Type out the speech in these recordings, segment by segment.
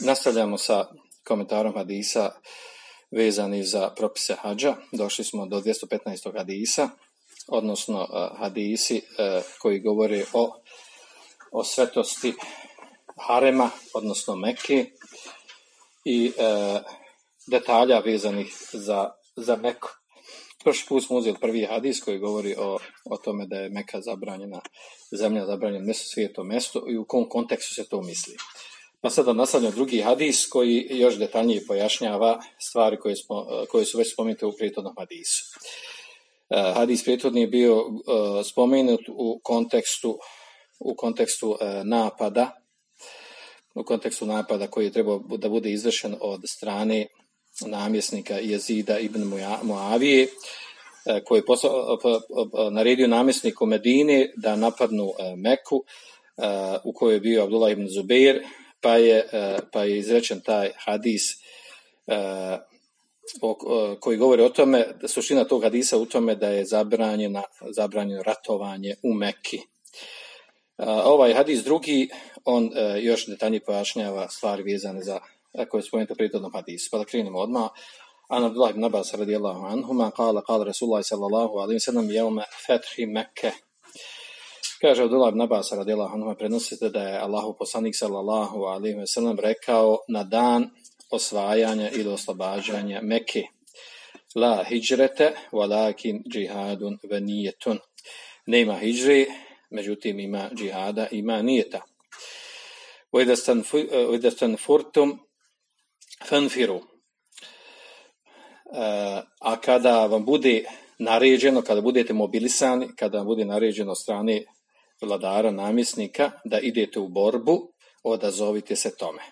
Nastavljamo sa komentarom hadisa vezani za propise hađa. Došli smo do 215. hadisa, odnosno uh, hadisi uh, koji govore o, o svetosti harema, odnosno Mekke i uh, detalja vezanih za, za Meku. Prošli put smo uzeli prvi hadis koji govori o, o tome da je Meka zabranjena, zemlja zabranjena mjesto, svijeto mjesto i u kom kontekstu se to misli. Pa sada nastavljamo drugi hadis koji još detaljnije pojašnjava stvari koje, smo, koje su već spomenute u prijetodnom hadisu. Uh, hadis prethodni je bio uh, spomenut u kontekstu, u kontekstu napada, u kontekstu napada koji je trebao da bude izvršen od strane namjesnika Jezida ibn Muavije, koji je posla, naredio namjesniku Medine da napadnu Meku, u kojoj je bio Abdullah ibn Zubair, pa je, pa je izrečen taj hadis koji govori o tome, da suština tog hadisa u tome da je zabranjena, zabranjeno ratovanje u Mekki. Ovaj hadis drugi, on još detaljnije pojašnjava stvari vezane za koje je spomenuto prijetodnom hadisu. Pa da krenemo odmah. An Abdullah ibn Abbas radijallahu anhuma, kala, kala Rasulullah sallallahu alaihi sallam, jevme fethi Mekke. Kaže od Ulab Nabasa radila Hanuma, prenosite da je Allahu poslanik sallallahu alaihi ve sellem rekao na dan osvajanja ili oslobađanja Mekke. La hijrete, walakin džihadun ve nijetun. Nema hijri, međutim ima džihada, ima nijeta. Ujedastan furtum fanfiru. E, a kada vam bude naređeno, kada budete mobilisani, kada vam bude naređeno strane vladara, namjesnika, da idete u borbu, odazovite se tome.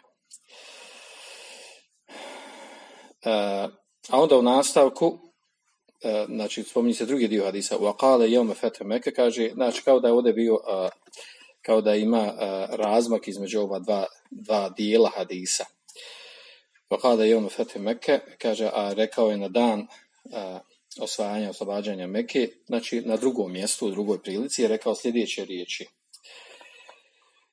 A onda u nastavku, znači spominje se drugi dio hadisa, u akale fete meke, kaže, znači kao da je ovdje bio, kao da ima razmak između ova dva, dva dijela hadisa. Vakada je on Fetih Mekke, kaže, a rekao je na dan osvajanja, oslobađanja Mekke, znači na drugom mjestu, u drugoj prilici, je rekao sljedeće riječi.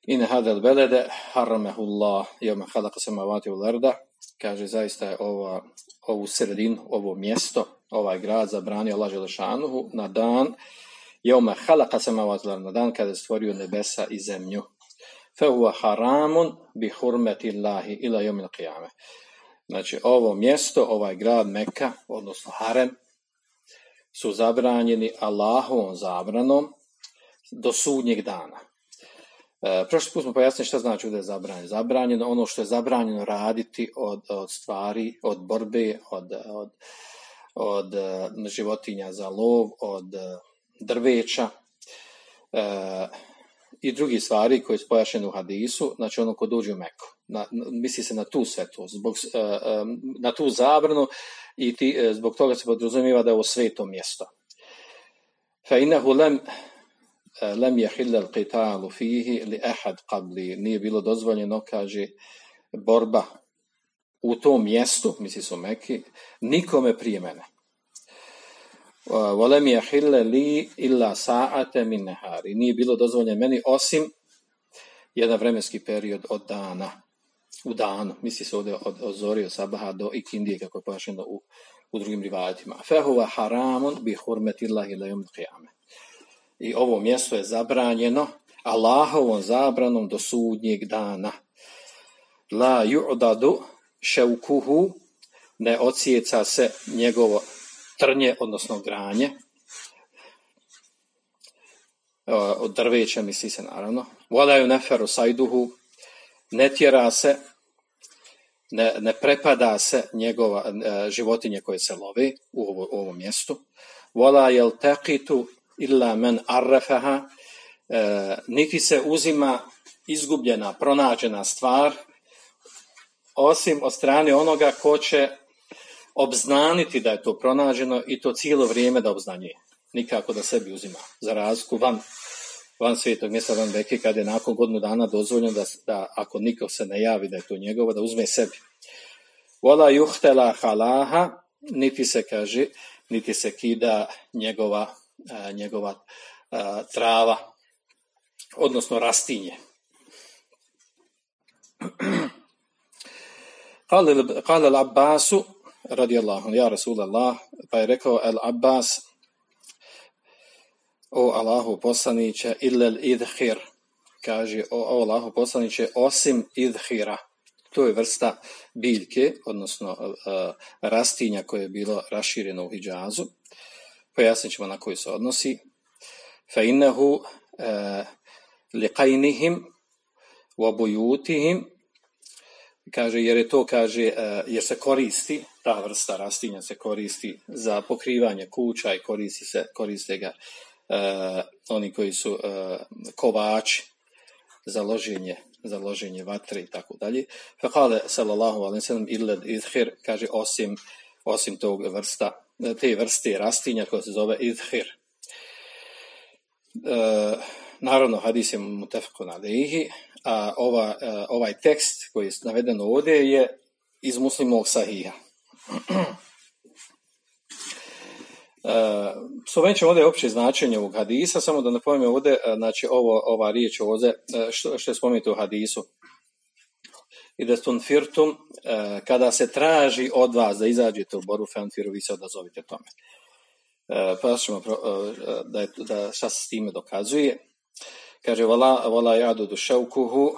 Ine hadel belede haramehullah jome halaka samavati u larda, kaže, zaista je ova, ovu sredinu, ovo mjesto, ovaj grad zabranio Allah Želešanuhu na dan jome halaka samavati u larda, na dan kada je stvorio nebesa i zemlju. Fehuva haramun bi hurmeti Allahi ila jomil qiyame. Znači, ovo mjesto, ovaj grad Meka, odnosno Harem, su zabranjeni Allahovom zabranom do sudnjeg dana. E, prošli put smo pojasnili šta znači da je zabranjeno. Zabranjeno ono što je zabranjeno raditi od, od stvari, od borbe, od, od, od životinja za lov, od drveća e, i drugi stvari koje su pojašene u hadisu, znači ono ko dođe u Meku na, misli se na tu svetost, zbog, uh, na tu zabranu i ti, uh, zbog toga se podrazumijeva da je ovo sveto mjesto. Fa inahu lem lem jahilla al-qitalu fihi li ahad qabli. Nije bilo dozvoljeno kaže borba u tom mjestu misli su Meki nikome prije mene. Wa lam yahilla li illa sa'ate min nahari nije bilo dozvoljeno meni osim jedan vremenski period od dana u danu, misli se ovdje od, od zori, od sabaha do ikindije, kako je pojašeno u, u drugim rivajatima. Fehuva haramun bi hurmetillahi lejom qiyame. I ovo mjesto je zabranjeno Allahovom zabranom do sudnjeg dana. La ju'dadu šeukuhu ne ocijeca se njegovo trnje, odnosno granje, od drveća misli se naravno. Vodaju neferu sajduhu ne tjera se, ne, ne prepada se njegova e, životinje koje se lovi u, ovo, u ovom mjestu. Vola jel teqitu illa men arrefaha, e, niti se uzima izgubljena, pronađena stvar, osim od strane onoga ko će obznaniti da je to pronađeno i to cijelo vrijeme da obznanjuje. Nikako da sebi uzima. Za razliku van, van svijetog mjesta, van veke, kada je nakon godinu dana dozvoljeno da, da ako niko se ne javi da je to njegovo, da uzme sebi. Vola juhtela halaha, niti se kaže, niti se kida njegova, njegova trava, odnosno rastinje. Kale al-Abbasu, radijallahu, ja Rasulallah, pa je rekao al-Abbas, o Allahu poslaniće, illel idhir, kaže, o, o Allahu poslaniće, osim idhira, to je vrsta biljke, odnosno uh, rastinja koje je bilo rašireno u Hidžazu. Pojasnit ćemo na koji se odnosi. Fa innehu uh, liqajnihim wa bujutihim kaže jer je to kaže uh, jer se koristi ta vrsta rastinja se koristi za pokrivanje kuća i koristi se koriste ga oni koji su uh, kovači za loženje za loženje vatre i tako dalje. Fakale sallallahu sellem illa idhir kaže osim osim tog vrsta te vrste rastinja koja se zove idhir. E, naravno hadis je mutafakun alejhi, a ova, ovaj tekst koji je naveden ovdje je iz muslimovog sahiha. Slovenit ćemo ovdje opće značenje ovog hadisa, samo da napomenem ovdje, znači ovo, ova riječ ovdje, što, što je spomenuto u hadisu. I da firtum, kada se traži od vas da izađete u boru fanfiru, vi se odazovite tome. Pa ćemo, da, je, da šta se s time dokazuje. Kaže, vola, vola jadu du šaukuhu,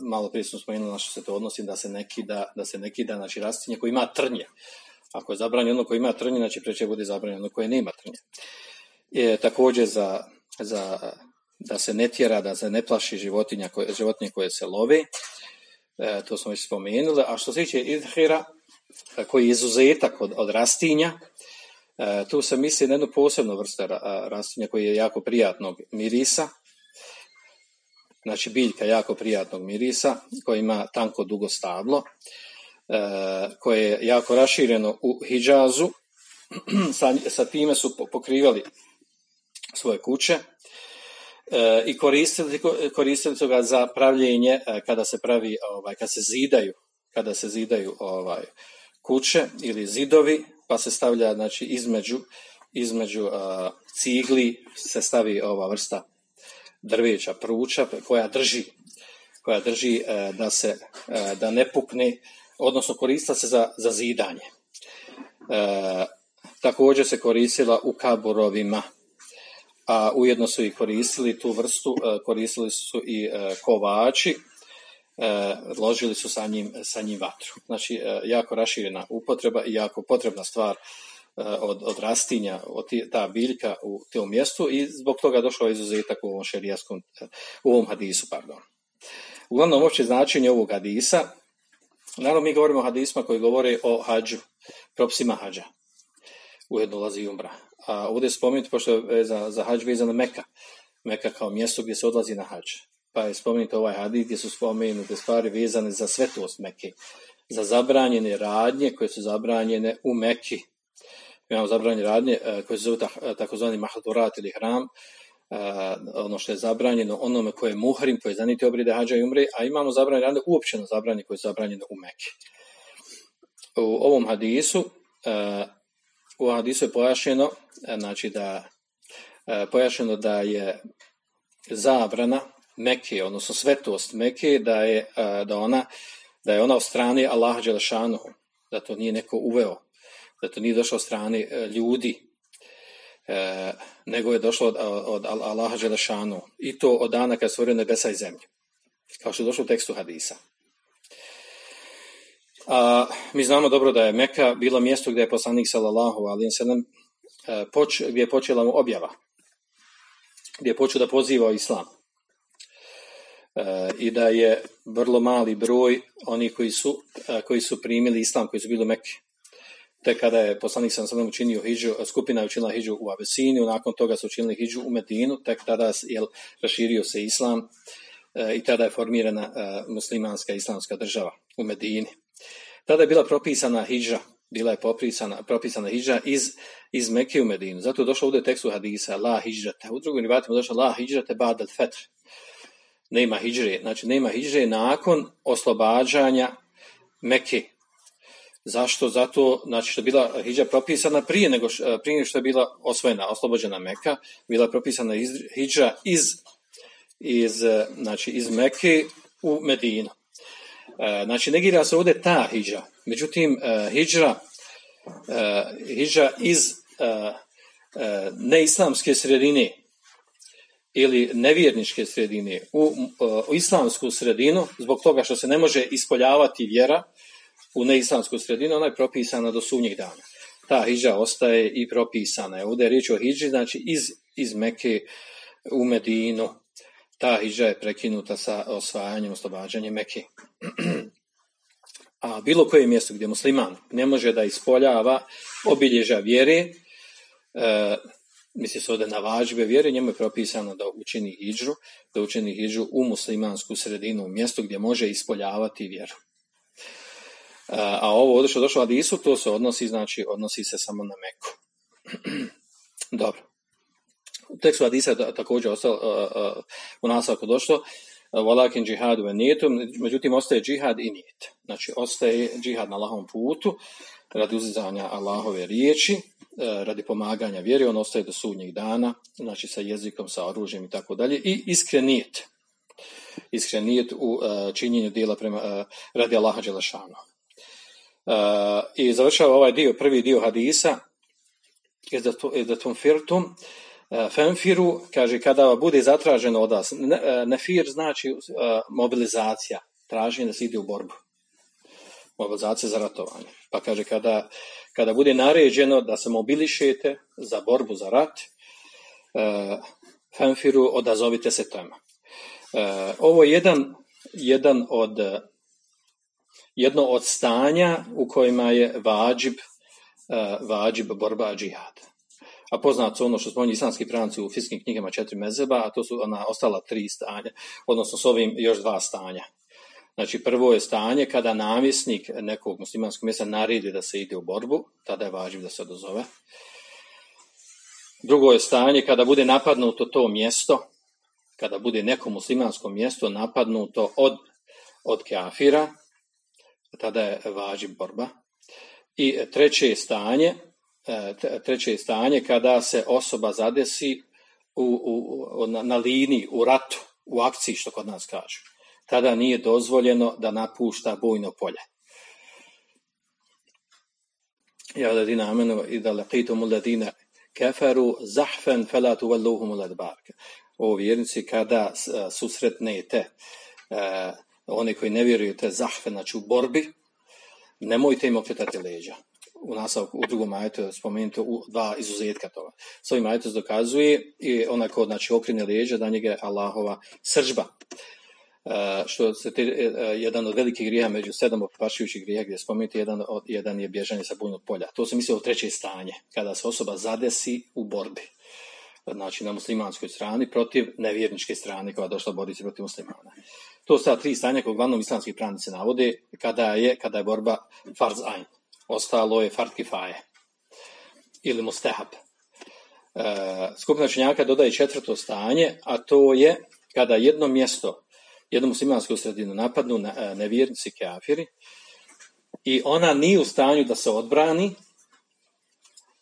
malo prije smo spomenuli na što se to odnosi, da se neki da, da se neki da, znači rastinje koji ima trnje. Ako je zabranjeno ono koje ima trnje, znači preče bude zabranjeno ono koje nema trnje. Je također za, za, da se ne tjera, da se ne plaši životinja koje, životinje koje se love, e, to smo već spomenuli. A što se tiče idhira, koji je izuzetak od, od rastinja, e, tu se misli na jednu posebnu vrstu rastinja koji je jako prijatnog mirisa, znači biljka jako prijatnog mirisa, koji ima tanko dugo stablo, E, koje je jako rašireno u Hidžazu, sa, sa time su pokrivali svoje kuće e, i koristili, koristili su ga za pravljenje e, kada se pravi, ovaj, kada se zidaju, kada se zidaju ovaj, kuće ili zidovi, pa se stavlja znači, između, između uh, cigli se stavi ova vrsta drveća, pruča koja drži, koja drži uh, da se da ne pukne odnosno koristila se za, za zidanje. E, također se koristila u kaborovima, a ujedno su i koristili tu vrstu, e, koristili su i e, kovači, e, ložili su sa njim, sa njim vatru. Znači, jako raširena upotreba i jako potrebna stvar od, od rastinja, od ta biljka u tom mjestu i zbog toga došao izuzetak u ovom šerijaskom, u ovom hadisu, pardon. Uglavnom, opće značenje ovog hadisa Naravno, mi govorimo o hadisma koji govore o hađu, propisima hađa. Ujedno ulazi i umra. A ovdje spomenuti, pošto je za, za hađ vezano Meka. Meka kao mjesto gdje se odlazi na hađ. Pa je spomenuti ovaj hadis gdje su spomenute stvari vezane za svetost Meke. Za zabranjene radnje koje su zabranjene u Meki. Imamo zabranjene radnje e, koje se zove takozvani mahdurat ili hram, ono što je zabranjeno onome koje je muhrim, koje je zaniti obride hađa i umre, a imamo zabranjeno uopćeno zabranjeno koje je zabranjeno u Mekke. U ovom hadisu, u hadisu je pojašeno, uh, znači da pojašeno da je zabrana Mekke, odnosno svetost Mekke, da je, da ona, da je ona od strane Allaha Đelešanuhu, da to nije neko uveo, da to nije došlo od strane uh, ljudi, e, nego je došlo od, od Allaha Đelešanu i to od dana kad stvorio nebesa i zemlju. Kao što je došlo u tekstu hadisa. A, mi znamo dobro da je Meka bilo mjesto gdje je poslanik sallallahu alaihi sallam e, poč, gdje je počela mu objava. Gdje je počeo da poziva islam. E, I da je vrlo mali broj oni koji su, e, koji su primili islam, koji su bili u Mekke tek kada je poslanik sam sam učinio hidžu, skupina je učinila hidžu u Abesiniju, nakon toga su učinili hidžu u Medinu, tek tada je raširio se islam e, i tada je formirana e, muslimanska islamska država u Medini. Tada je bila propisana hijđa, bila je propisana, propisana hijđa iz, iz Mekke u Medinu. Zato je došlo ovdje tekstu hadisa, la hijđate. U drugim rivatima došlo la hijđate bad al fetr. Nema hijđre, znači nema hijđre nakon oslobađanja Mekke. Zašto? Zato, znači što je bila hijđa propisana prije nego š- prije nego što je bila osvojena, oslobođena Meka, bila je propisana iz, hijđa iz, iz, eh, znači, iz Mekke u Medinu. E, Znači, negira se ovdje ta hijđa. Međutim, e, hijđa, e, hijđa iz e, e, neislamske sredine ili nevjerničke sredine u, e, u islamsku sredinu, zbog toga što se ne može ispoljavati vjera u neislamsku sredinu, ona je propisana do sunnjeg dana. Ta hijđa ostaje i propisana. je. Ovdje je riječ o hijđi, znači iz, iz Mekke u Medinu. Ta hijđa je prekinuta sa osvajanjem, oslobađanjem Mekke. A bilo koje mjesto gdje musliman ne može da ispoljava obilježja vjere, e, misli se ovdje na vađbe vjere, njemu je propisano da učini hijđu, da učini hijđu u muslimansku sredinu, u mjesto gdje može ispoljavati vjeru. A ovo ovdje što došlo u Hadisu, to se odnosi, znači, odnosi se samo na Meku. Dobro. U tekstu Hadisa je ta- također ostalo, u nastavku došlo, Walakin džihadu ve nijetu, međutim ostaje džihad i nijet. Znači ostaje džihad na Allahovom putu radi uzizanja Allahove riječi, e, radi pomaganja vjeri, on ostaje do sudnjeg dana, znači sa jezikom, sa oružjem i tako dalje i iskren nijet. Iskren nijet u e, činjenju dijela prema, e, radi Allaha Đelešanu. I završava ovaj dio, prvi dio hadisa, firtum, E, Femfiru, kaže, kada bude zatraženo od vas, e, nefir znači e, mobilizacija, traženje da se ide u borbu. Mobilizacija za ratovanje. Pa kaže, kada, kada bude naređeno da se mobilišete za borbu za rat, Femfiru, odazovite se tome. Ovo je jedan, jedan od jedno od stanja u kojima je vađib, e, vađib borba džihad. A poznato su ono što spominju islamski pravnici u fiskim knjigama četiri mezeba, a to su ona ostala tri stanja, odnosno s ovim još dva stanja. Znači prvo je stanje kada namjesnik nekog muslimanskog mjesta naredi da se ide u borbu, tada je važiv da se odozove. Drugo je stanje kada bude napadnuto to mjesto, kada bude neko muslimansko mjesto napadnuto od, od kafira, tada je važiv borba. I treće je stanje, e, treće je stanje kada se osoba zadesi u, u, na, na liniji, u ratu, u akciji, što kod nas kažu. Tada nije dozvoljeno da napušta bojno polje. Ja ladina amenu i da laqitum ladina keferu zahfen fela tuvalluhum ladbar. O vjernici, kada s- susretnete e, one koji ne vjeruju te zahfen, znači u borbi, nemojte im okretati leđa. U nastavku, u drugom majetu je spomenuto u dva izuzetka toga. S ovim majetom se dokazuje i onaj ko znači, okrene leđa, da njega je Allahova sržba. E, što se te, e, jedan od velikih grija među sedam opašujućih grija gdje je spomenuti jedan, od, jedan je bježanje sa bujnog polja. To se misli o treće stanje, kada se osoba zadesi u borbi. Znači na muslimanskoj strani protiv nevjerničke strane koja je došla boriti protiv muslimana. To su tri stanja koje uglavnom islamski pravnici navode kada je, kada je borba farz ain. Ostalo je fard kifaje ili mustahab. E, skupina učenjaka dodaje četvrto stanje, a to je kada jedno mjesto, jednu muslimansku sredinu napadnu na, e, nevjernici kafiri i ona nije u stanju da se odbrani,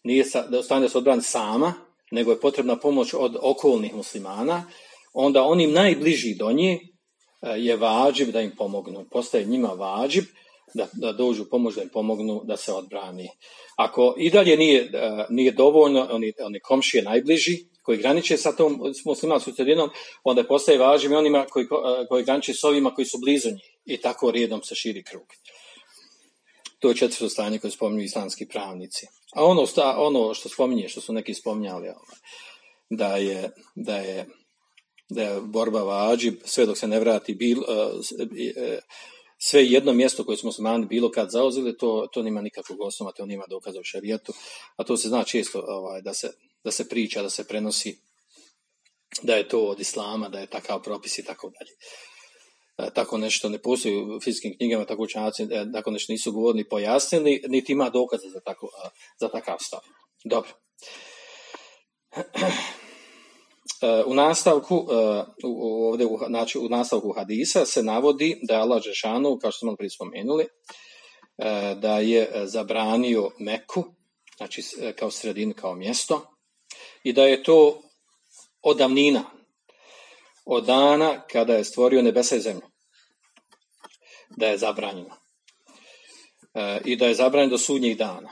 nije sa, da u stanju da se odbrani sama, nego je potrebna pomoć od okolnih muslimana, onda onim najbliži do nje je vađib da im pomognu. Postaje njima vađib da, da dođu pomoć da im pomognu da se odbrani. Ako i dalje nije, e, nije dovoljno, oni, oni komšije najbliži, koji graniče sa tom muslimanskom sredinom, onda postaje važnim i onima koji, ko- koji graniče s ovima koji su blizu njih. I tako redom se širi krug. To je četvrto stanje koje spominju islamski pravnici. A ono, ono što spominje, što su neki spominjali, ovaj, da je, da je borba vađib, sve dok se ne vrati bil, uh, s- e, sve jedno mjesto koje smo muslimani bilo kad zauzeli, to, to nima nikakvog osnova, to nima dokaza u šarijetu, a to se zna često ovaj, da, se, da se priča, da se prenosi da je to od islama, da je takav propis i tako dalje. E, tako nešto ne postoji u fizičkim knjigama, tako učenjaci e, tako nešto nisu govorni pojasnili, niti ima dokaza za, tako, e, za takav stav. Dobro. U nastavku, ovdje u, znači, u nastavku hadisa se navodi da je Allah Žešanu, kao što smo prije spomenuli, da je zabranio Meku, znači kao sredin, kao mjesto, i da je to od davnina, od dana kada je stvorio nebesa i zemlju. Da je zabranjeno. E, I da je zabranjeno do sudnjih dana.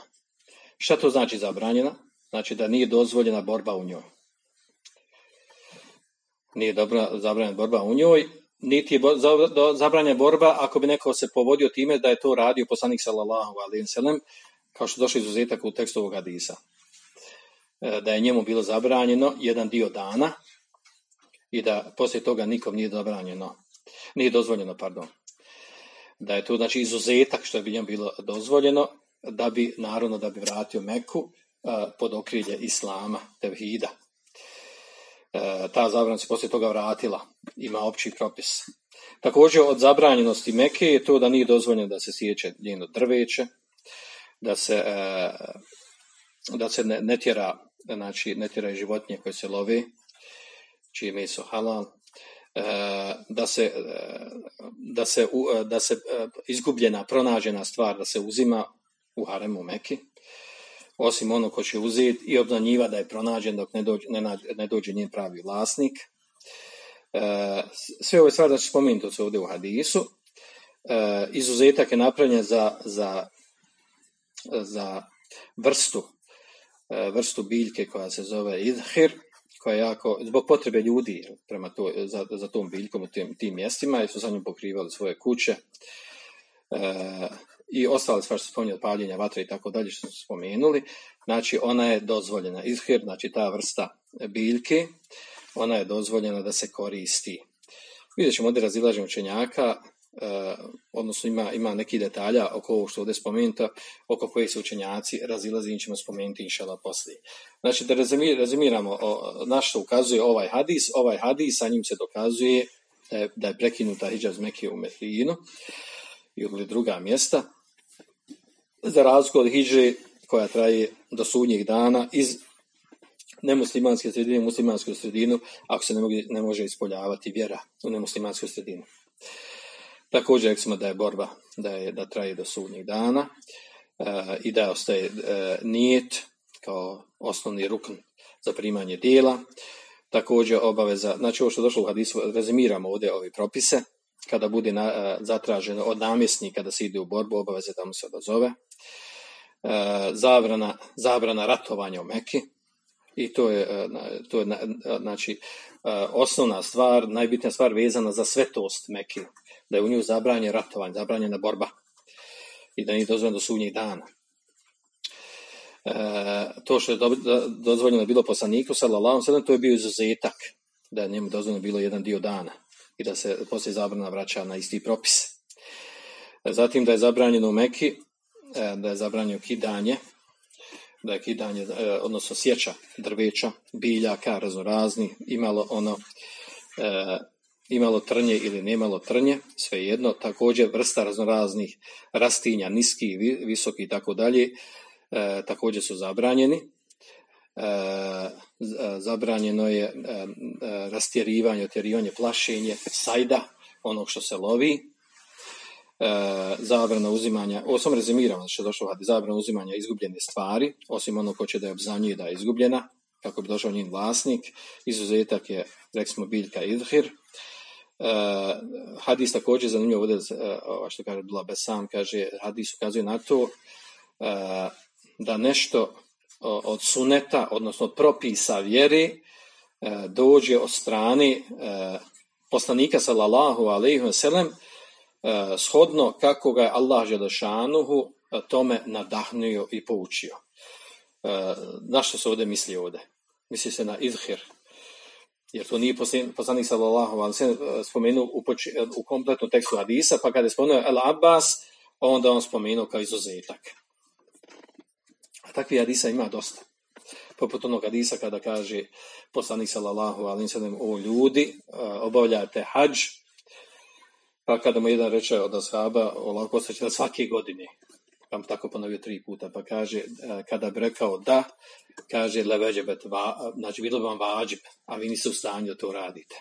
Šta to znači zabranjena? Znači da nije dozvoljena borba u njoj. Nije dobra, zabranjena borba u njoj, niti je zabranjena borba ako bi neko se povodio time da je to radio poslanik sallallahu alaihi sallam, kao što došlo izuzetak u tekstu ovog hadisa. E, da je njemu bilo zabranjeno jedan dio dana, i da poslije toga nikom nije zabranjeno, nije dozvoljeno, pardon. Da je to znači izuzetak što bi njemu bilo dozvoljeno, da bi, naravno, da bi vratio Meku pod okrilje Islama, Tevhida. E, ta zabrana se poslije toga vratila, ima opći propis. Također od zabranjenosti Meke je to da nije dozvoljeno da se sjeće njeno drveće, da se, e, da se ne, ne tjera, znači ne tjera životinje koje se love, čije meso halal, e, da se, da se, da se izgubljena, pronađena stvar da se uzima u haremu Meki, osim ono ko će uzeti i obznanjiva da je pronađen dok ne dođe, ne, dođe njen pravi vlasnik. Sve ove stvari, znači spomenuti se ovdje u hadisu, izuzetak je napravljen za, za, za vrstu vrstu biljke koja se zove idhir, koja je jako, zbog potrebe ljudi prema to, za, za tom biljkom u tim, tim mjestima, jer su za njom pokrivali svoje kuće e, i ostale stvari što spominjali, paljenja vatre i tako dalje što su spomenuli, znači ona je dozvoljena, izhir, znači ta vrsta biljke, ona je dozvoljena da se koristi. Vidjet ćemo ovdje razilaženje učenjaka, E, odnosno ima, ima neki detalja oko ovo što ovdje spomenuto, oko kojih se učenjaci razilazi, ćemo spomenuti inšala poslije. Znači da rezimiramo na što ukazuje ovaj hadis, ovaj hadis, sa njim se dokazuje je, da je prekinuta hijđaz Mekije u Medinu ili druga mjesta, za razliku od hijđe koja traje do sudnjih dana iz nemuslimanske sredine, muslimansku sredinu, ako se ne, ne može ispoljavati vjera u nemuslimansku sredinu. Također rekli smo da je borba da, je, da traje do sudnjih dana e, i da ostaje e, nijet kao osnovni rukn za primanje dijela. Također obaveza, znači ovo što je došlo u hadisu, rezimiramo ovdje ove propise, kada bude na, e, zatraženo od namjesnika da se ide u borbu, obaveze da mu se odazove. zabrana, zabrana ratovanja u Meki, i to je, to je znači, osnovna stvar, najbitnija stvar vezana za svetost Meki da je u nju zabranjen ratovanje, zabranjena borba i da nije dozvoljeno do sudnjih dana. E, to što je dozvoljeno bilo poslaniku, sallallahu to je bio izuzetak, da je njemu dozvoljeno bilo jedan dio dana i da se poslije zabrana vraća na isti propis. E, zatim da je zabranjeno u Meki, e, da je zabranjeno kidanje, da je kidanje, odnosno sjeća drveća, biljaka, raznorazni, imalo ono imalo trnje ili nemalo trnje, svejedno, također vrsta raznoraznih rastinja, niski, visoki i tako dalje, e, također su zabranjeni. E, zabranjeno je e, rastjerivanje, otjerivanje, plašenje, sajda, onog što se lovi, zabrana uzimanja, ovo sam rezimiramo što je došlo zabrana uzimanja izgubljene stvari, osim ono ko će da je obznanjuje da je izgubljena, kako bi došao njen vlasnik. Izuzetak je, rekli smo, biljka idhir, Uh, hadis također zanimljivo ovdje, uh, što kaže Bila Besam, kaže, hadis ukazuje na to uh, da nešto od suneta, odnosno od propisa vjeri, dođe od strane poslanika sallallahu alaihi wa shodno kako ga je Allah Želešanuhu tome nadahnio i poučio. Na što se ovdje misli ovdje? Misli se na idhir, jer to nije poslanik sallallahu alejhi ve spomenuo u, u kompletnom tekstu hadisa, pa kada je spomenuo El Abbas, onda on spomenuo kao izuzetak. Takvih hadisa ima dosta. poput onog hadisa kada kaže poslanik sallallahu alaihi sallam o ljudi, obavljate hađ, pa kada mu jedan reče od ashaba, olako se da svake godine, pa tako ponovio tri puta, pa kaže, kada bi rekao da, kaže leveđebet, znači bilo bi vam vađib, a vi niste u stanju da to radite.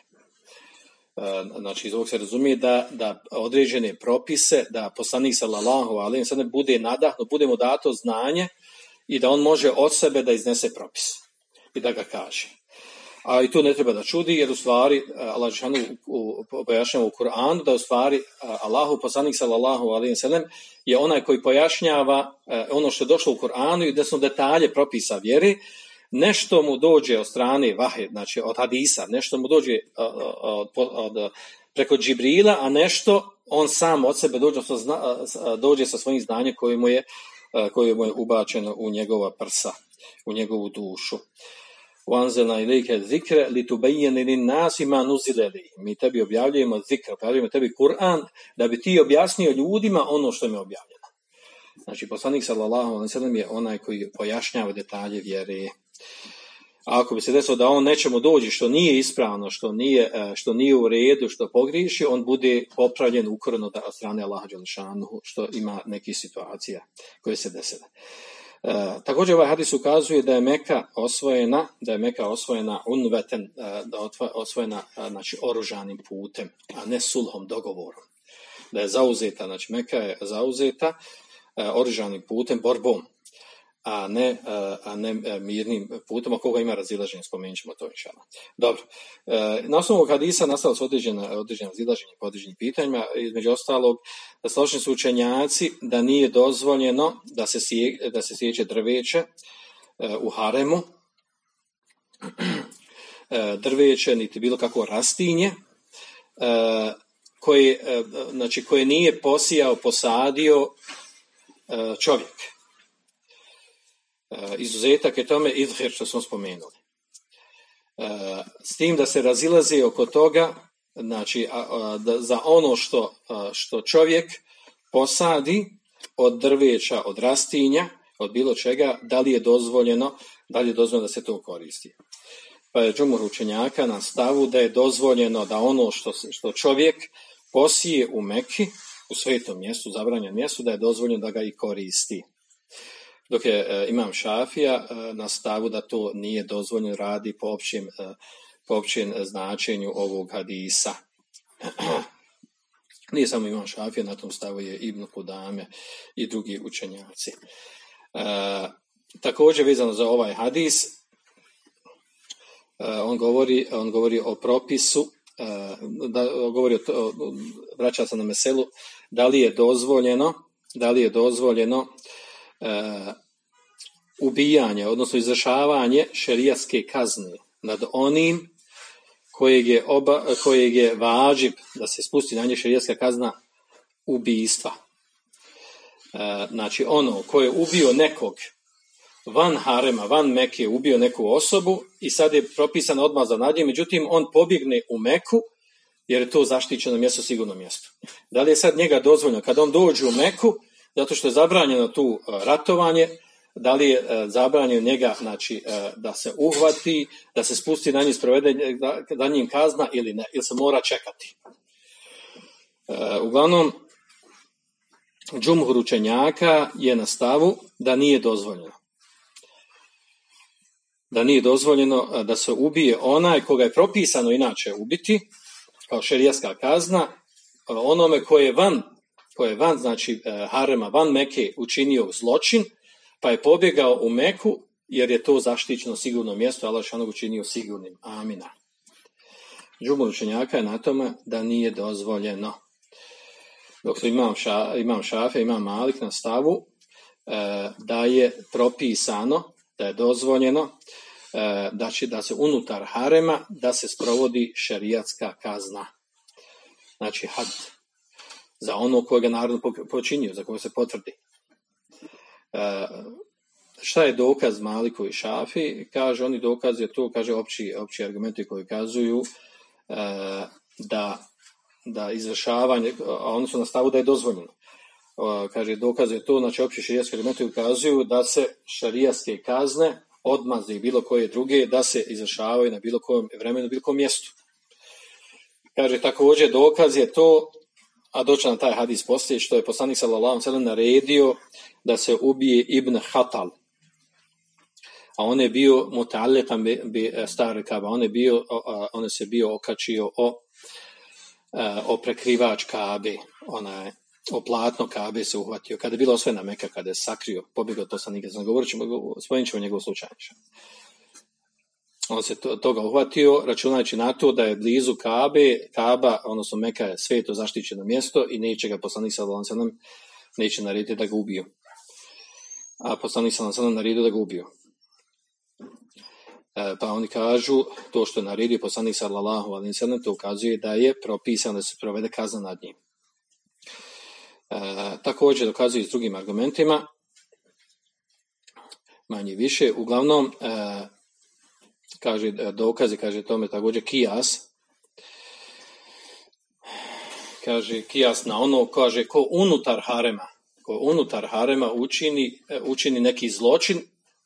Znači, iz ovog se razumije da, da određene propise, da poslanik sallallahu alaihi sallam bude nadahnut, bude mu dato znanje, i da on može od sebe da iznese propis i da ga kaže. A i to ne treba da čudi, jer u stvari, Allah pojašnjava u Kur'anu, da u stvari Allahu poslanik sallallahu alaihi sallam je onaj koji pojašnjava ono što je došlo u Kur'anu i da su detalje propisa vjeri, nešto mu dođe od strane vahe, znači od hadisa, nešto mu dođe od, od, preko Džibrila, a nešto on sam od sebe dođe, dođe sa svojim znanjem koji mu je koje mu je ubačeno u njegova prsa, u njegovu dušu. Wanzela ilike zikre li tubejjeni lin nasima nuzileli. Mi tebi objavljujemo zikr, objavljujemo tebi Kur'an, da bi ti objasnio ljudima ono što mi je objavljeno. Znači, poslanik sallallahu alaihi sallam je onaj koji pojašnjava detalje vjere. Ako bi se desilo da on nečemu dođe što nije ispravno, što nije, što nije u redu, što pogriješi, on bude popravljen ukorno od strane Allaha Đelešanu, što ima neke situacija koje se desile. E, također ovaj hadis ukazuje da je Meka osvojena, da je Meka osvojena unveten, da osvojena znači oružanim putem, a ne sulhom dogovorom. Da je zauzeta, znači Meka je zauzeta oružanim putem, borbom a ne, a ne e, mirnim putem, a koga ima razilaženje, spomenut ćemo to inšala. Dobro, e, na osnovu hadisa nastalo su određene, određene razilaženje po određenim pitanjima, između ostalog, složni su učenjaci da nije dozvoljeno da se, sije, da se sjeće drveće e, u haremu, drveće, niti bilo kako rastinje, koje, znači, koje nije posijao, posadio čovjek izuzetak je tome idhir što smo spomenuli. S tim da se razilazi oko toga, znači da za ono što, što čovjek posadi od drveća, od rastinja, od bilo čega, da li je dozvoljeno, da li je dozvoljeno da se to koristi. Pa je džumur učenjaka na stavu da je dozvoljeno da ono što, što čovjek posije u Meki, u svetom mjestu, zabranjenom mjestu, da je dozvoljeno da ga i koristi dok je e, imam Šafija e, na stavu da to nije dozvoljeno radi po općem, e, po općem značenju ovog hadisa. Nije samo imam Šafija, na tom stavu je Ibn Kudame i drugi učenjaci. također vezano za ovaj hadis, on govori, on govori o propisu, da, govori o, vraća se na meselu, da li je dozvoljeno, da li je dozvoljeno ubijanje, odnosno izvršavanje šerijatske kazne nad onim kojeg je, oba, kojeg je vađib da se spusti na nje šerijatska kazna ubijstva. E, znači ono koje je ubio nekog van harema, van Meke, ubio neku osobu i sad je propisan odmah za nadje, međutim on pobjegne u Meku jer je to zaštićeno mjesto, sigurno mjesto. Da li je sad njega dozvoljeno, kada on dođe u Meku, zato što je zabranjeno tu e, ratovanje, da li je e, zabranjeno njega znači, e, da se uhvati, da se spusti na njih sprovede da njim kazna ili ne, ili se mora čekati. Uglavnom, džumhur učenjaka je na stavu da nije dozvoljeno. Da nije dozvoljeno da se ubije onaj koga je propisano inače ubiti, kao šerijaska kazna, onome koje je van, koje je van, znači harema, van Meke učinio zločin, pa je pobjegao u Meku jer je to zaštićeno sigurno mjesto, Allah šanog učinio sigurnim. Amina. Džumur učenjaka je na tome da nije dozvoljeno. Dok imam, ša, imam šafe, imam malik na stavu, e, da je propisano, da je dozvoljeno, e, da će da se unutar harema da se sprovodi šerijatska kazna. Znači had. Za ono kojega narod počinio, za koga se potvrdi. E, šta je dokaz Maliku i Šafi? Kaže, oni dokaz je to, kaže, opći, opći argumenti koji kazuju e, da, da izvršavanje, a oni su na stavu da je dozvoljeno. Kaže, dokaz je to, znači opći šarijaski argumenti ukazuju da se šarijaske kazne odmazde i bilo koje druge da se izvršavaju na bilo kojem vremenu, bilo kojem mjestu. Kaže, također dokaz je to, a doće na taj hadis poslije, što je poslanik sallallahu sallam naredio da se ubije Ibn Hatal, a on je bio mutalikan bi, bi stari kaba, on je bio, on se bio okačio o, o prekrivač kabe, onaj, o platno kabe se uhvatio, kada je bilo sve na Meka, kada je sakrio, pobjegao to sam govorit ćemo, spojit ćemo njegov slučaj. On se to, toga uhvatio, računajući na to da je blizu Kabe, Kaba, odnosno Meka je sveto zaštićeno mjesto i neće ga poslanik sallallahu alejhi neće narediti da ga ubiju. A poslanik sallallahu alejhi naredio da ga ubiju. E, pa oni kažu, to što je naredio poslanik sallallahu alejhi ve to ukazuje da je propisano da se provede kazna nad njim. E, također dokazuje s drugim argumentima, manje više, uglavnom e, kaže dokaze, kaže tome također kijas, kaže kijas na ono, kaže ko unutar harema, ko unutar harema učini, učini neki zločin,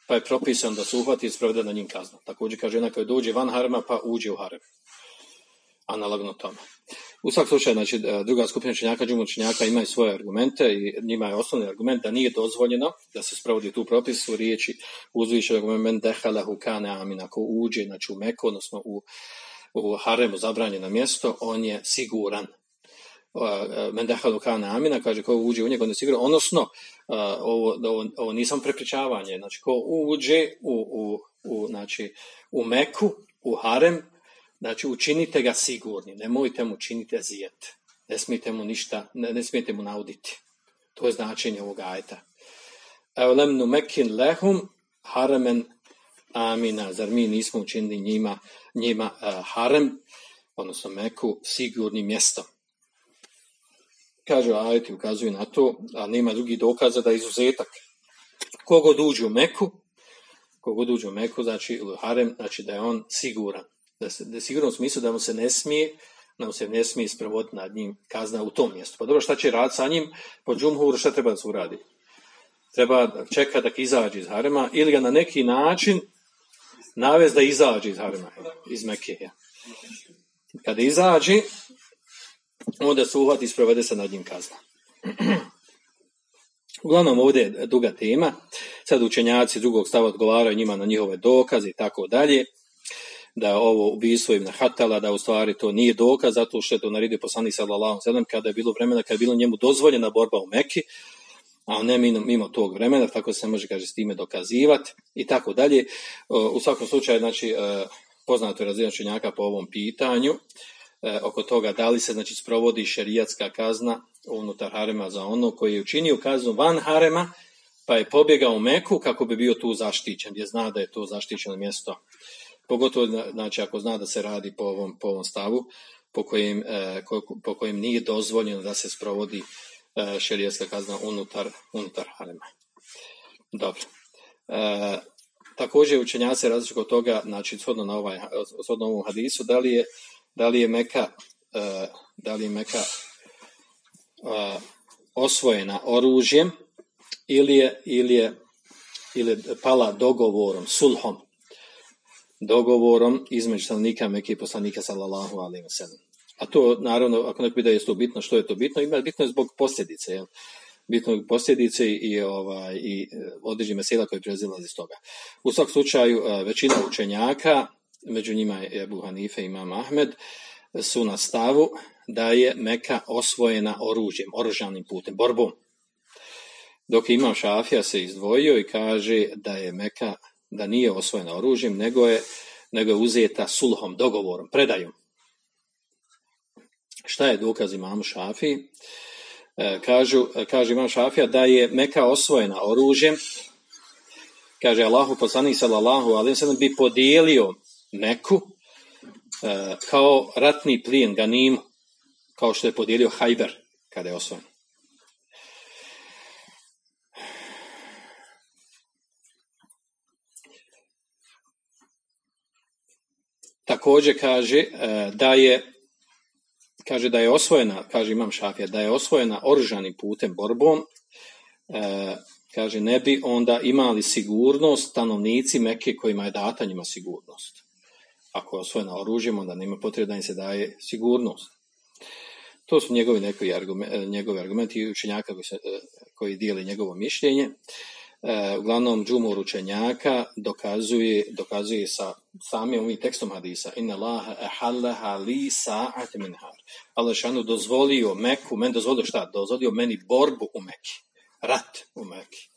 pa je propisan da se uhvati i sprovede na njim kaznu. Također kaže žena koja dođe van harema pa uđe u harem. Analogno tome. U svakom slučaju, znači, e, druga skupina činjaka, džumu činjaka imaju svoje argumente i njima je osnovni argument da nije dozvoljeno da se sprovodi tu propis u riječi uzvišenog men dehalahu kane amin. Ako uđe, znači u Meku, odnosno u, u haremu zabranjeno mjesto, on je siguran. E, men dehalahu kane amina, kaže ko uđe u njega, on je siguran. Odnosno, ovo, ovo, ovo nisam prepričavanje, znači ko uđe u, u, u, znači, u Meku, u harem, znači učinite ga sigurni, nemojte mu činiti azijet, ne smijete mu ništa, ne, ne smijete mu nauditi. To je značenje ovog ajta. Evolem nu mekin lehum haremen amina, zar mi nismo učinili njima, njima uh, harem, odnosno Meku, sigurnim mjestom. Kaže, ajeti ukazuju na to, a nema drugih dokaza da je izuzetak. Kogod uđe u Meku, kogod uđe u Meku, znači u harem, znači da je on siguran. Da, se, da je siguran u smislu da mu se ne smije da mu se ne smije sprovoditi nad njim kazna u tom mjestu. Pa dobro, šta će raditi sa njim? Po džumhuru šta treba da se uradi? Treba čekati da izađe iz harema ili ga na neki način navesti da izađe iz harema, iz Mekije. Kada izađe, onda se uhvati i sprovede se nad njim kazna. Uglavnom ovdje je duga tema, sad učenjaci drugog stava odgovaraju njima na njihove dokaze i tako dalje, da ovo ubistvo im nahatala, da u stvari to nije dokaz, zato što je to naredio poslanik sallallahu sallam kada je bilo vremena, kada je bilo njemu dozvoljena borba u Meki, a ne mimo, mimo tog vremena, tako se može, kaže, s time dokazivati i tako dalje. U svakom slučaju, znači, e, poznato je razina po ovom pitanju, E, oko toga da li se znači sprovodi šerijatska kazna unutar harema za ono koji je učinio kaznu van harema pa je pobjegao u Meku kako bi bio tu zaštićen, gdje zna da je to zaštićeno mjesto. Pogotovo znači ako zna da se radi po ovom, po ovom stavu po kojim, e, po kojim nije dozvoljeno da se sprovodi e, šerijatska kazna unutar, unutar harema. Dobro. E, također učenjaci različito od toga, znači shodno na ovaj, shodno ovom hadisu, da li je da li je Meka, uh, da li je Meka uh, osvojena oružjem ili je, ili je, ili je pala dogovorom, sulhom, dogovorom između stanovnika Meke i poslanika sallallahu alaihi wa sallam. A to, naravno, ako neko pita je to bitno, što je to bitno, ima bitno je zbog posljedice, jel? bitno je posljedice i, ovaj, i određenih mesela koje proizilaze iz toga. U svakom slučaju, većina učenjaka među njima je Ebu Hanife i Imam Ahmed, su na stavu da je Meka osvojena oružjem, oružanim putem, borbom. Dok Imam Šafija se izdvojio i kaže da je Meka, da nije osvojena oružjem, nego je, nego je uzeta sulhom, dogovorom, predajom. Šta je dokaz Imam Šafiji? E, kažu, kaže Imam Šafija da je Meka osvojena oružjem, kaže Allahu poslanik sallallahu alejhi ve bi podijelio Meku e, kao ratni plijen Ganim, kao što je podijelio Hajber kada je osvojen. Također kaže e, da je kaže da je osvojena, kaže imam šafija, da je osvojena oružanim putem borbom, e, kaže, ne bi onda imali sigurnost stanovnici Mekke kojima je data njima sigurnost. Ako je osvojena oružjem, onda nema potrebe da im se daje sigurnost. To su njegovi neki argumenti, njegovi argumenti učenjaka koji, se, koji dijeli njegovo mišljenje. E, uglavnom, džumur učenjaka dokazuje, dokazuje sa samim ovim tekstom hadisa inna Allaha ehallaha li sa'at min har. Allah šanu dozvolio Meku, men dozvolio šta? Dozvolio meni borbu u Meki. Rat u Meki.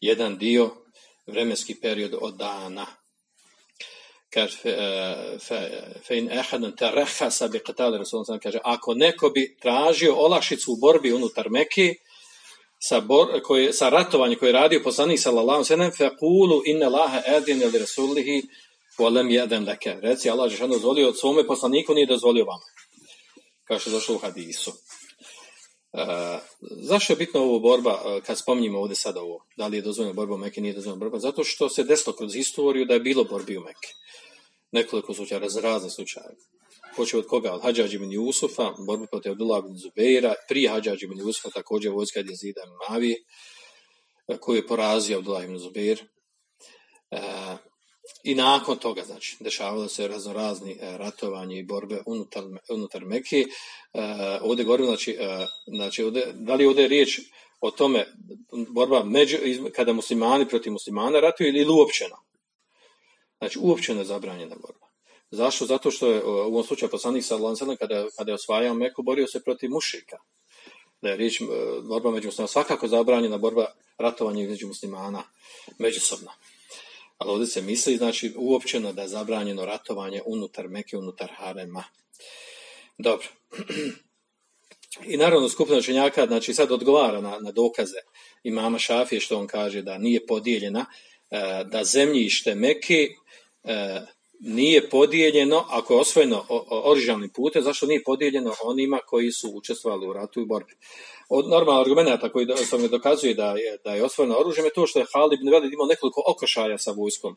Jedan dio, vremenski period od dana. Kaže, fe in ehadun terehasa bi kaže, ako neko bi tražio olakšicu u borbi unutar Meki, sa, bor, koje, sa ratovanjem koje je radio poslanik sallallahu sellem faqulu inna Allaha adina li rasulihi lam ya'dan laka. Reci Allah je dozvolio od svome poslaniku nije dozvolio vama. Kao što je došlo u hadisu. Uh, zašto je bitno ovo borba, uh, kad spominjemo ovdje sada ovo, da li je dozvoljena borba u Mekke, nije dozvoljena borba, zato što se desilo kroz historiju da je bilo borbi u Mekke. Nekoliko slučaja, raz, razne slučaje. Počeo od koga? Od Hadžađi bin Jusufa, borbi protiv Abdullah bin Zubeira, prije Hadžađi bin Jusufa također vojska Jezida Mavi, koji je porazio Abdullah bin Zubeir. Uh, I nakon toga, znači, dešavalo se raznorazni ratovanje i borbe unutar, unutar Mekije. Ovdje govorimo, znači, znači ovdje, da li ovdje je riječ o tome borba među, kada muslimani protiv muslimana ratuju ili uopćeno? Znači, uopćeno je zabranjena borba. Zašto? Zato što je u ovom slučaju poslanik sa Lanselem kada, kada je osvajao Meku, borio se protiv mušika. Da je riječ borba među muslimana svakako zabranjena borba ratovanja među muslimana međusobno. Ali ovdje se misli, znači, uopćeno da je zabranjeno ratovanje unutar Meke, unutar Harema. Dobro. I naravno skupina učenjaka, znači sad odgovara na, na dokaze imama Šafije što on kaže da nije podijeljena, da zemljište Meke nije podijeljeno, ako je osvojeno oružanim putem, zašto nije podijeljeno onima koji su učestvovali u ratu i borbi. Od normalna argumenta koji sam mi dokazuje da je, da je osvojeno oružje je to što je Halid ibn Velid imao nekoliko okršaja sa vojskom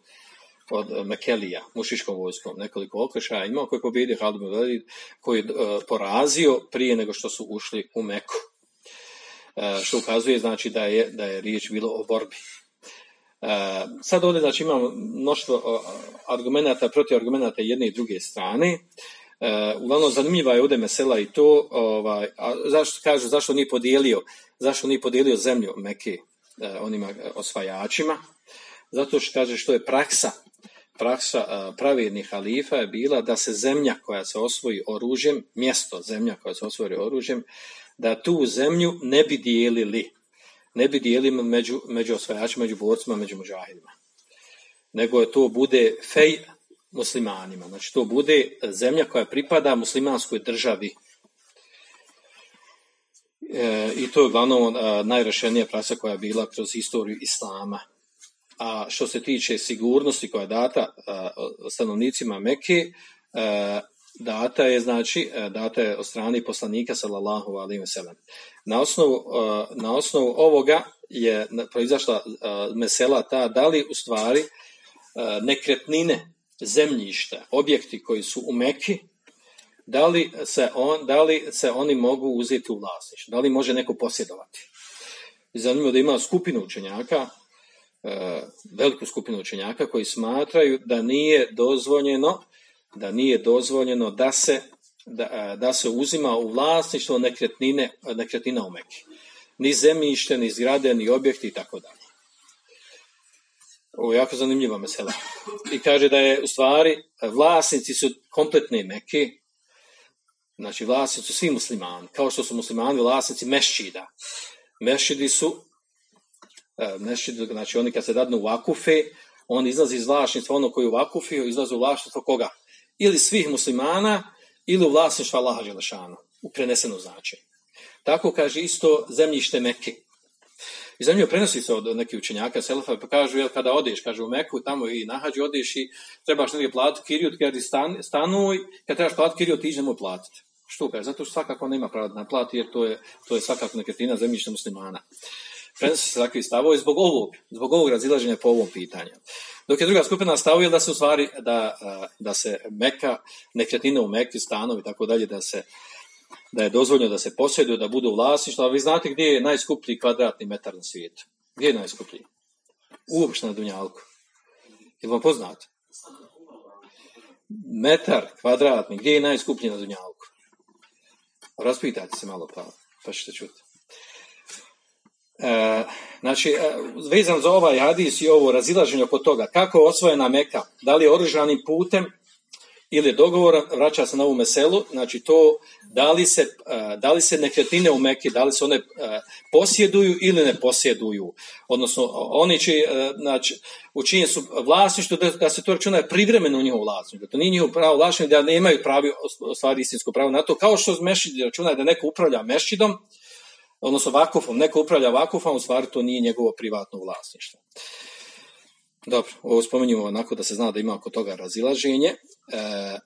od Mekelija, mušičkom vojskom, nekoliko okršaja imao koji je pobjedio Halid ibn Velid, koji je uh, porazio prije nego što su ušli u Meku. Uh, što ukazuje znači da je, da je riječ bilo o borbi. Uh, sad ovdje znači imamo mnoštvo argumenta protiv argumenta jedne i druge strane. Uh, uglavnom zanimljiva je ovdje mesela i to, ovaj, a zašto kaže, zašto nije podijelio, zašto nije podijelio zemlju Meke uh, onima osvajačima, zato što kaže što je praksa, praksa pravednih halifa je bila da se zemlja koja se osvoji oružjem, mjesto zemlja koja se osvoji oružjem, da tu zemlju ne bi dijelili ne bi dijelili među, među osvajačima, među borcima, među muđahidima. Nego je to bude fej muslimanima. Znači to bude zemlja koja pripada muslimanskoj državi. E, I to je uglavnom e, najrešenija praksa koja je bila kroz historiju Islama. A što se tiče sigurnosti koja je data e, stanovnicima Mekke, e, data je znači e, data je od strane poslanika sallallahu alejhi ve sellem. Na osnovu e, na osnovu ovoga je proizašla e, mesela ta da li u stvari nekretnine, zemljišta, objekti koji su u Mekki da li se on da li se oni mogu uzeti u vlasništvo, da li može neko posjedovati. Zanimljivo da ima skupinu učenjaka veliku skupinu učenjaka koji smatraju da nije dozvoljeno da nije dozvoljeno da se, da, da se uzima u vlasništvo nekretnine, nekretnina u Meki. Ni zemljište, ni zgrade, ni objekti i tako dalje. Ovo je jako zanimljiva mesela. I kaže da je u stvari vlasnici su kompletne Meke, znači vlasnici su svi muslimani, kao što su muslimani vlasnici mešćida. Mešćidi su, mešćidi, znači oni kad se dadnu u akufe, on izlazi iz vlasništva ono koji je u akufiju, izlazi u vlasništvo koga? Ili svih muslimana ili u vlasništva Allaha Želešana u prenesenom značenju. Tako kaže isto zemljište Mekke. I za nju prenosi se od nekih učenjaka Selefa, pa kažu, jel, kada odeš, kaže u Meku, tamo i nahađi odeš i trebaš negdje platiti kiriju, kad stan, stanuj, kad trebaš platiti kiriju, ti nemoj platiti. Što kaže? Zato što svakako nema prava na plati, jer to je, to je svakako nekretina zemljišta muslimana. Prenosi takvi stavovi zbog ovog, zbog ovog razilaženja po ovom pitanju. Dok je druga skupina stavila da se u stvari da, da se Meka, nekretnine u Mekti, stanovi i tako dalje, da se da je dozvoljeno da se posjeduju, da budu vlasništvo, a vi znate gdje je najskuplji kvadratni metar na svijetu. Gdje je najskuplji? Uopšte na Dunjalku. Je vam poznato? Metar kvadratni, gdje je najskuplji na Dunjalku? Raspitajte se malo pa, pa ćete čuti. E, znači, e, vezan za ovaj hadis i ovo razilaženje oko toga, kako je osvojena Meka, da li je oružanim putem ili dogovor, vraća se na ovu meselu, znači to da li se, e, da li se nekretnine u Meki, da li se one e, posjeduju ili ne posjeduju. Odnosno, oni će, znači, u čijem su vlasništvu, da, da se to računa privremeno u njihovo vlasništvo, to nije njihovo pravo vlasništvo, da nemaju pravi, stvari istinsko pravo na to, kao što mešćid računa da neko upravlja mešćidom, odnosno vakufom, neko upravlja vakufom, u stvari to nije njegovo privatno vlasništvo. Dobro, ovo spomenjamo onako da se zna da ima oko toga razilaženje. E,